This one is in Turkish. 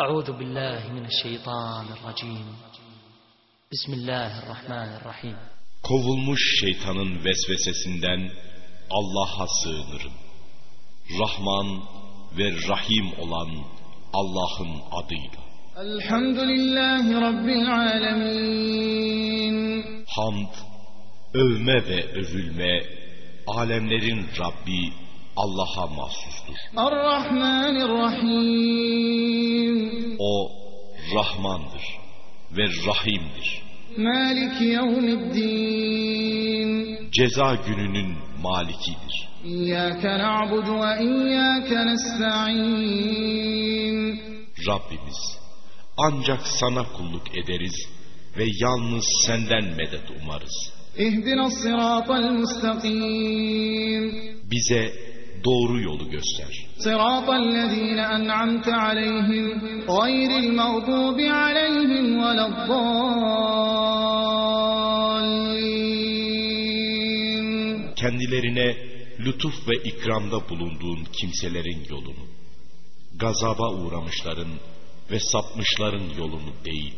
أعوذ بالله من الشيطان الرجيم بسم الله الرحمن الرحيم Kovulmuş şeytanın vesvesesinden Allah'a sığınırım. Rahman ve Rahim olan Allah'ın adıyla. الحمد لله رب العالمين Hamd, övme ve övülme, alemlerin Rabbi Allah'a mahsustur. الرحمن الرحيم O Rahmandır ve Rahim'dir. Malik yevmiddin. Ceza gününün malikidir. İyyâke na'budu ve iyyâke nesta'in. Rabbimiz ancak sana kulluk ederiz ve yalnız senden medet umarız. İhdina sıratal mustakim. Bize doğru yolu göster. Sıratallezine en'amte aleyhim gayril mağdubi aleyhim veleddallin. Kendilerine lütuf ve ikramda bulunduğun kimselerin yolunu, gazaba uğramışların ve sapmışların yolunu değil.